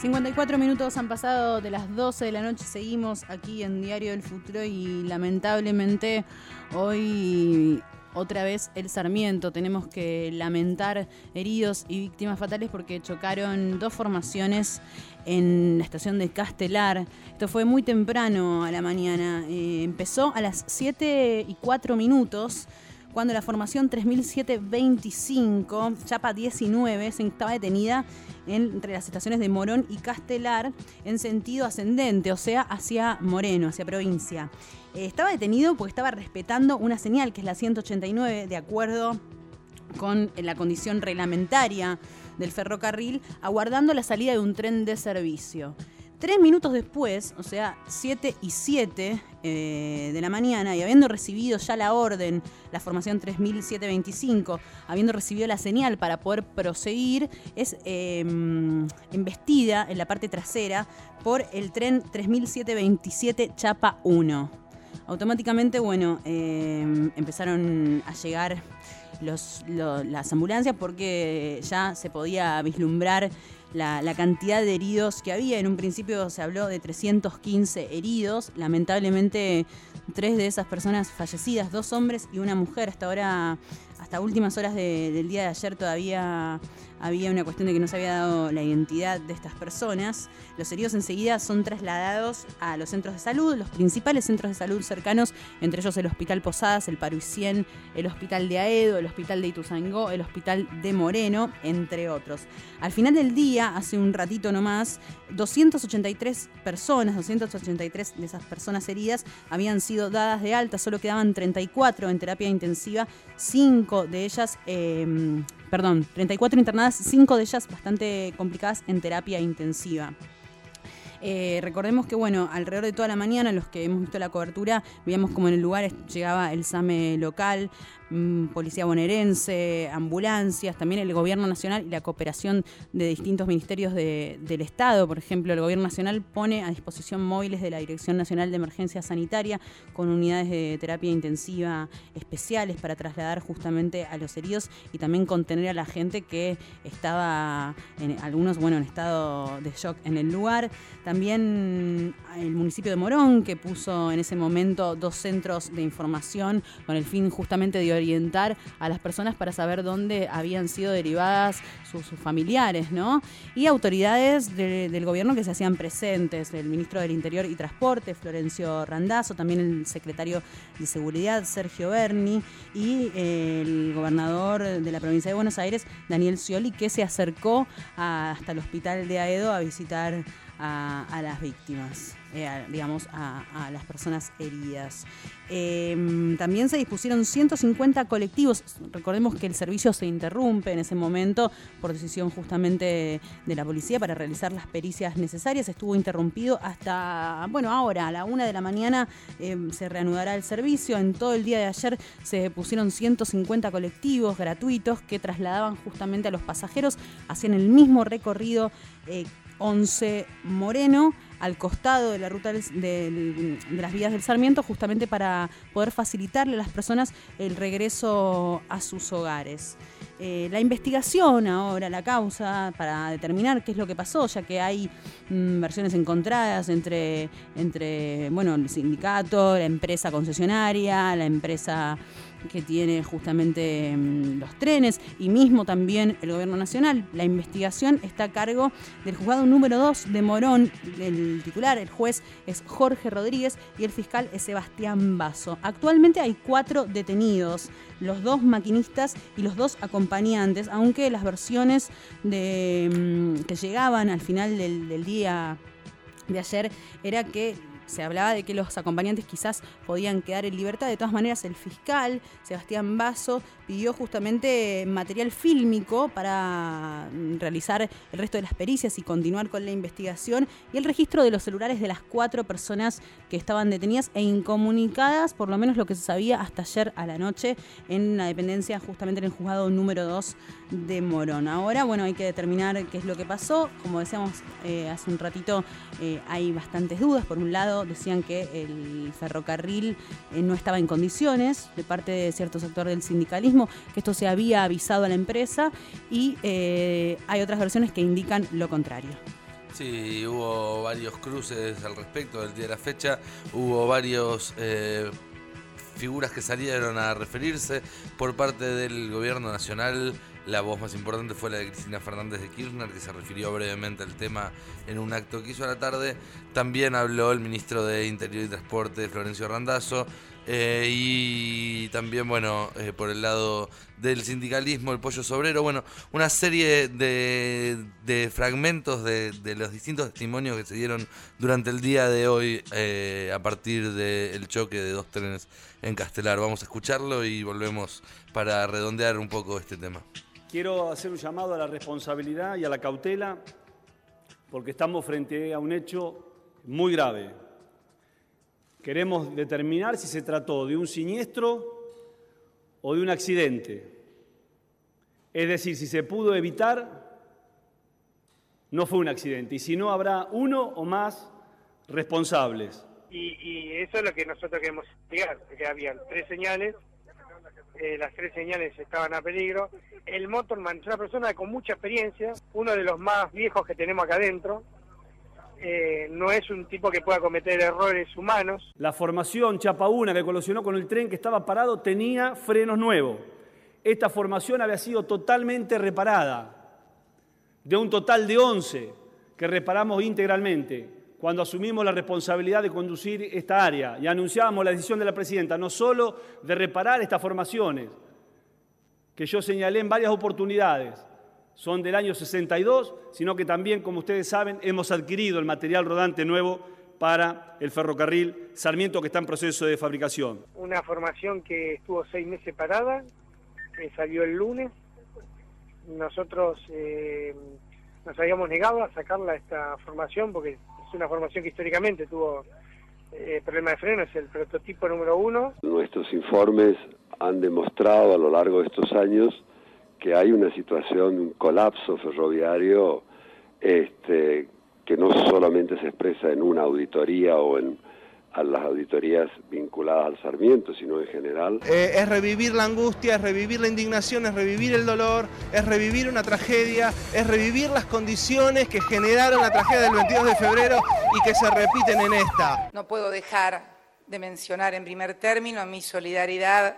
54 minutos han pasado de las 12 de la noche, seguimos aquí en Diario del Futuro y lamentablemente hoy otra vez el Sarmiento. Tenemos que lamentar heridos y víctimas fatales porque chocaron dos formaciones en la estación de Castelar. Esto fue muy temprano a la mañana. Eh, empezó a las 7 y 4 minutos cuando la formación 3725, Chapa 19, se estaba detenida entre las estaciones de Morón y Castelar en sentido ascendente, o sea, hacia Moreno, hacia provincia. Eh, estaba detenido porque estaba respetando una señal que es la 189, de acuerdo con la condición reglamentaria del ferrocarril, aguardando la salida de un tren de servicio. Tres minutos después, o sea, 7 y 7 eh, de la mañana, y habiendo recibido ya la orden, la formación 3725, habiendo recibido la señal para poder proseguir, es em, embestida en la parte trasera por el tren 3727 Chapa 1. Automáticamente, bueno, em, empezaron a llegar las ambulancias porque ya se podía vislumbrar la, cantidad de heridos que había. En un principio se habló de 315 heridos. Lamentablemente, tres de esas personas fallecidas, dos hombres y una mujer. Hasta ahora, hasta últimas horas del día de ayer todavía había una cuestión de que no se había dado la identidad de estas personas. Los heridos enseguida son trasladados a los centros de salud, los principales centros de salud cercanos, entre ellos el Hospital Posadas, el Paruicien, el Hospital de Aedo, el Hospital de Ituzaingó, el Hospital de Moreno, entre otros. Al final del día, hace un ratito nomás, 283 personas, 283 de esas personas heridas habían sido dadas de alta, solo quedaban 34 en terapia intensiva, 5 de ellas eh, perdón, 34 internadas, 5 de ellas bastante complicadas en terapia intensiva. Eh, recordemos que, bueno, alrededor de toda la mañana, los que hemos visto la cobertura, veíamos como en el lugar llegaba el SAME local, Mm, policía bonaerense, ambulancias, también el gobierno nacional y la cooperación de distintos ministerios del Estado. Por ejemplo, el gobierno nacional pone a disposición móviles de la Dirección Nacional de Emergencia Sanitaria con unidades de terapia intensiva especiales para trasladar justamente a los heridos y también contener a la gente que estaba, en, algunos, bueno, en estado de shock en el lugar. También el municipio de Morón, que puso en ese momento dos centros de información con el fin justamente de orientar a las personas para saber dónde habían sido derivadas sus, familiares, ¿no? Y autoridades del gobierno que se hacían presentes, el ministro del Interior y Transporte, Florencio Randazzo, también el secretario de Seguridad, Sergio Berni, y el gobernador de la provincia de Buenos Aires, Daniel Scioli, que se acercó hasta el hospital de Aedo a visitar a las víctimas. Eh, digamos, a, las personas heridas. Em, también se dispusieron 150 colectivos. Recordemos que el servicio se interrumpe en ese momento por decisión justamente de la policía para realizar las pericias necesarias. Estuvo interrumpido hasta, bueno, ahora a la una de la mañana em, se reanudará el servicio. En todo el día de ayer se pusieron 150 colectivos gratuitos que trasladaban justamente a los pasajeros, hacían el mismo recorrido 11 eh, Moreno al costado de la ruta de las vías del Sarmiento, justamente para poder facilitarle a las personas el regreso a sus hogares. Eh, la investigación ahora, la causa, para determinar qué es lo que pasó, ya que hay mm, versiones encontradas entre, entre bueno, el sindicato, la empresa concesionaria, la empresa que tiene justamente mm, los trenes y mismo también el gobierno nacional. La investigación está a cargo del juzgado número 2 de Morón. El titular, el juez, es Jorge Rodríguez y el fiscal es Sebastián Basso. Actualmente hay cuatro detenidos, los dos maquinistas y los dos acompañantes, aunque las versiones de, mm, que llegaban al final del, del día de ayer era que se hablaba de que los acompañantes quizás podían quedar en libertad. De todas maneras, el fiscal, Sebastián Basso, pidió justamente material fílmico para mm, realizar el resto de las pericias y continuar con la investigación y el registro de los celulares de las cuatro personas que estaban detenidas e incomunicadas, por lo menos lo que se sabía hasta ayer a la noche en la dependencia, justamente en el juzgado número 2 de Morón. Ahora, bueno, hay que determinar qué es lo que pasó. Como decíamos eh, hace un ratito, eh, hay bastantes dudas. Por un lado, decían que el ferrocarril eh, no estaba en condiciones de parte de cierto sector del sindicalismo, que esto se había avisado a la empresa y hay otras versiones que indican lo contrario. Sí, hubo varios cruces al respecto del día de la fecha, hubo varios eh, figuras que salieron a referirse por parte del gobierno nacional. La voz más importante fue la de Cristina Fernández de Kirchner, que se refirió brevemente al tema en un acto que hizo a la tarde. También habló el ministro de Interior y Transporte, Florencio Randazzo. Eh, y también, bueno, eh, por el lado del sindicalismo, el pollo sobrero, bueno, una serie de, fragmentos de, los distintos testimonios que se dieron durante el día de hoy eh, a partir del choque de dos trenes en Castelar. Vamos a escucharlo y volvemos para redondear un poco este tema. Quiero hacer un llamado a la responsabilidad y a la cautela porque estamos frente a un hecho muy grave Queremos determinar si se trató de un siniestro o de un accidente. Es decir, si se pudo evitar, no fue un accidente. Y si no, habrá uno o más responsables. Y, eso es lo que nosotros queremos explicar, que habían tres señales, eh, las tres señales estaban a peligro. El motorman es una persona con mucha experiencia, uno de los más viejos que tenemos acá adentro, eh, no es un tipo que pueda cometer errores humanos. La formación Chapa Una que colisionó con el tren que estaba parado tenía frenos nuevos. Esta formación había sido totalmente reparada, de un total de 11 que reparamos integralmente cuando asumimos la responsabilidad de conducir esta área y anunciábamos la decisión de la presidenta no solo de reparar estas formaciones, que yo señalé en varias oportunidades, son del año 62, sino que también, como ustedes saben, hemos adquirido el material rodante nuevo para el ferrocarril Sarmiento que está en proceso de fabricación. Una formación que estuvo seis meses parada, que salió el lunes. Nosotros eh, nos habíamos negado a sacarla esta formación porque es una formación que históricamente tuvo eh, problema de freno, es el prototipo número uno. Nuestros informes han demostrado a lo largo de estos años que hay una situación, un colapso ferroviario este, que no solamente se expresa en una auditoría o en a las auditorías vinculadas al Sarmiento, sino en general. Eh, es revivir la angustia, es revivir la indignación, es revivir el dolor, es revivir una tragedia, es revivir las condiciones que generaron la tragedia del 22 de febrero y que se repiten en esta. No puedo dejar de mencionar en primer término mi solidaridad,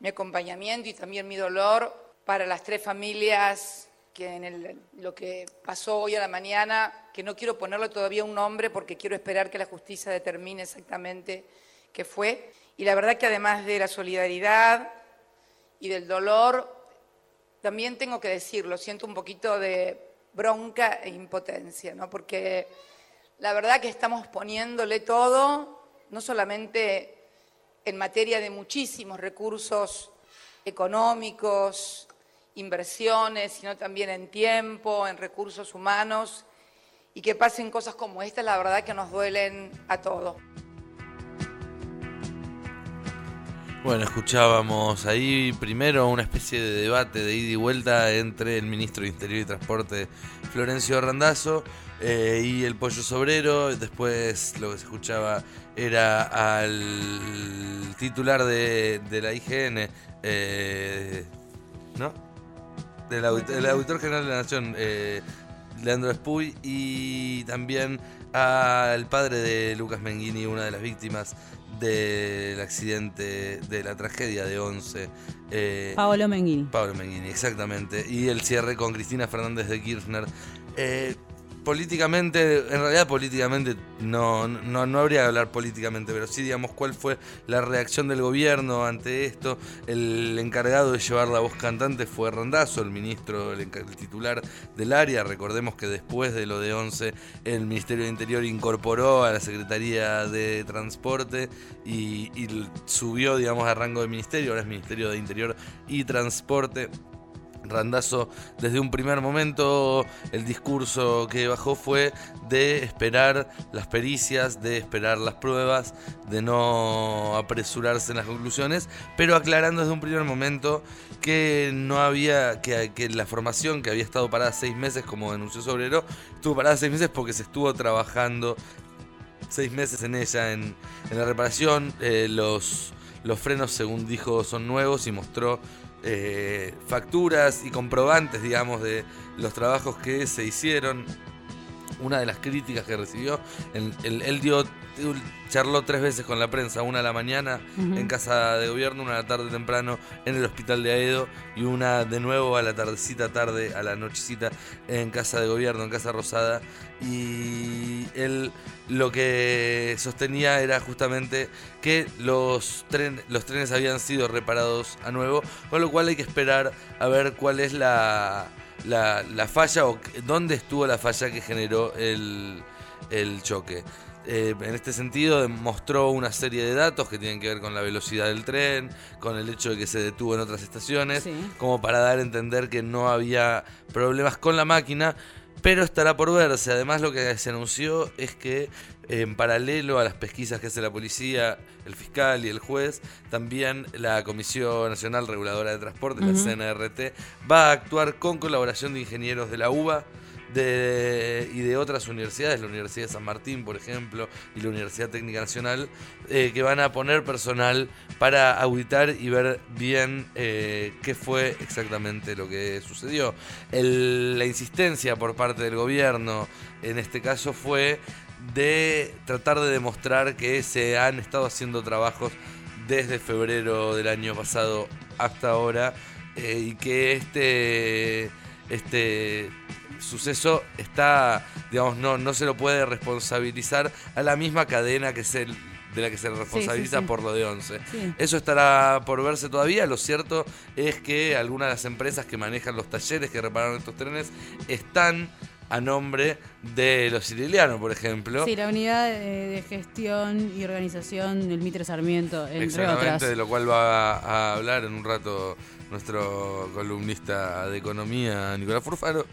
mi acompañamiento y también mi dolor para las tres familias que en lo que pasó hoy a la mañana, que no quiero ponerle todavía un nombre porque quiero esperar que la justicia determine exactamente qué fue. Y la verdad que además de la solidaridad y del dolor, también tengo que decirlo, siento un poquito de bronca e impotencia, ¿no? porque la verdad que estamos poniéndole todo, no solamente en materia de muchísimos recursos económicos, inversiones, sino también en tiempo, en recursos humanos, y que pasen cosas como esta, la verdad que nos duelen a todos. Bueno, escuchábamos ahí primero una especie de debate de ida y vuelta entre el ministro de Interior y Transporte, Florencio Randazzo, eh, y el pollo sobrero. Después lo que se escuchaba era al titular de, la IGN, eh, ¿no? Del auditor, general de la Nación, eh, Leandro Espuy, y también al padre de Lucas Menghini, una de las víctimas del accidente, de la tragedia de Once. Eh, Paolo Menghini. Paolo Menghini, exactamente. Y el cierre con Cristina Fernández de Kirchner. Eh, políticamente, en realidad políticamente, no, no, no, habría que hablar políticamente, pero sí digamos cuál fue la reacción del gobierno ante esto. El encargado de llevar la voz cantante fue Randazo, el ministro, el, titular del área. Recordemos que después de lo de 11, el Ministerio de Interior incorporó a la Secretaría de Transporte y, y subió, digamos, a rango de ministerio, ahora es Ministerio de Interior y Transporte. Randazo desde un primer momento el discurso que bajó fue de esperar las pericias, de esperar las pruebas, de no apresurarse en las conclusiones, pero aclarando desde un primer momento que no había, que, que la formación que había estado parada seis meses, como denunció Sobrero, estuvo parada seis meses porque se estuvo trabajando seis meses en ella, en, la reparación. Eh, los, los frenos, según dijo, son nuevos y mostró eh, facturas y comprobantes, digamos, de los trabajos que se hicieron. Una de las críticas que recibió. Él, él- él dio, charló tres veces con la prensa, una a la mañana en casa de gobierno, una a la tarde temprano en el hospital de Aedo y una de nuevo a la tardecita tarde, a la nochecita en casa de gobierno, en casa Rosada. Y él lo que sostenía era justamente que los, tren- los trenes habían sido reparados a nuevo, con lo cual hay que esperar a ver cuál es la, la, la falla o dónde estuvo la falla que generó el, el choque. Eh, en este sentido mostró una serie de datos que tienen que ver con la velocidad del tren, con el hecho de que se detuvo en otras estaciones, Sí. como para dar a entender que no había problemas con la máquina, pero estará por verse. Además lo que se anunció es que en paralelo a las pesquisas que hace la policía, el fiscal y el juez, también la Comisión Nacional Reguladora de Transportes, Ujú. la CNRT, va a actuar con colaboración de ingenieros de la UBA de, y de otras universidades, la Universidad de San Martín, por ejemplo, y la Universidad Técnica Nacional, eh, que van a poner personal para auditar y ver bien eh, qué fue exactamente lo que sucedió. El- la insistencia por parte del gobierno en este caso fue de tratar de demostrar que se han estado haciendo trabajos desde febrero del año pasado hasta ahora eh, y que este este suceso está digamos no no se lo puede responsabilizar a la misma cadena que se de la que se responsabiliza sí. por lo de 11. Sí. Eso estará por verse todavía. Lo cierto es que algunas de las empresas que manejan los talleres que repararon estos trenes están a nombre de los sicilianos, por ejemplo. Sí, la unidad de gestión y organización del Mitre Sarmiento, entre Exactamente, otras. de lo cual va a hablar en un rato nuestro columnista de economía, Nicolás Furfaro.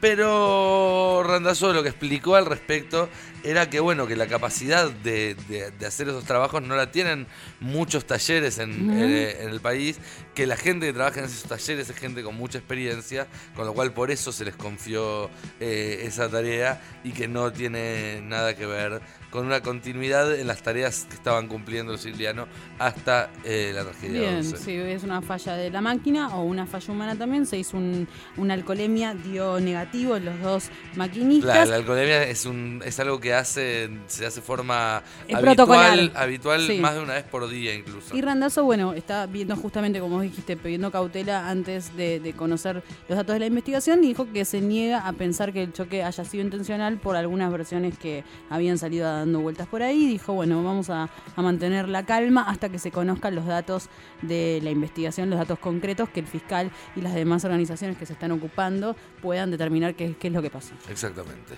Pero Randazzo lo que explicó al respecto era que bueno, que la capacidad de, de- de hacer esos trabajos no la tienen muchos talleres en, Ujú. eh, en el país, que la gente que trabaja en esos talleres es gente con mucha experiencia, con lo cual por eso se les confió eh, esa tarea y que no tiene nada que ver con una continuidad en las tareas que estaban cumpliendo los sicilianos hasta eh, la tragedia Bien, 11. si es una falla de la máquina o una falla humana también, se hizo un, una alcoholemia, dio negativo en los dos maquinistas. la alcoholemia es un es algo que hace se hace forma Es habitual, habitual Sí. más de una vez por día incluso. Y Randazzo, bueno, está viendo justamente, como dijiste, pidiendo cautela antes de, de conocer los datos de la investigación y dijo que se niega a pensar que el choque haya sido intencional por algunas versiones que habían salido dando vueltas por ahí. Dijo, bueno, vamos a, a mantener la calma hasta que se conozcan los datos de la investigación, los datos concretos que el fiscal y las demás organizaciones que se están ocupando puedan determinar qué, qué es lo que pasó. Exactamente.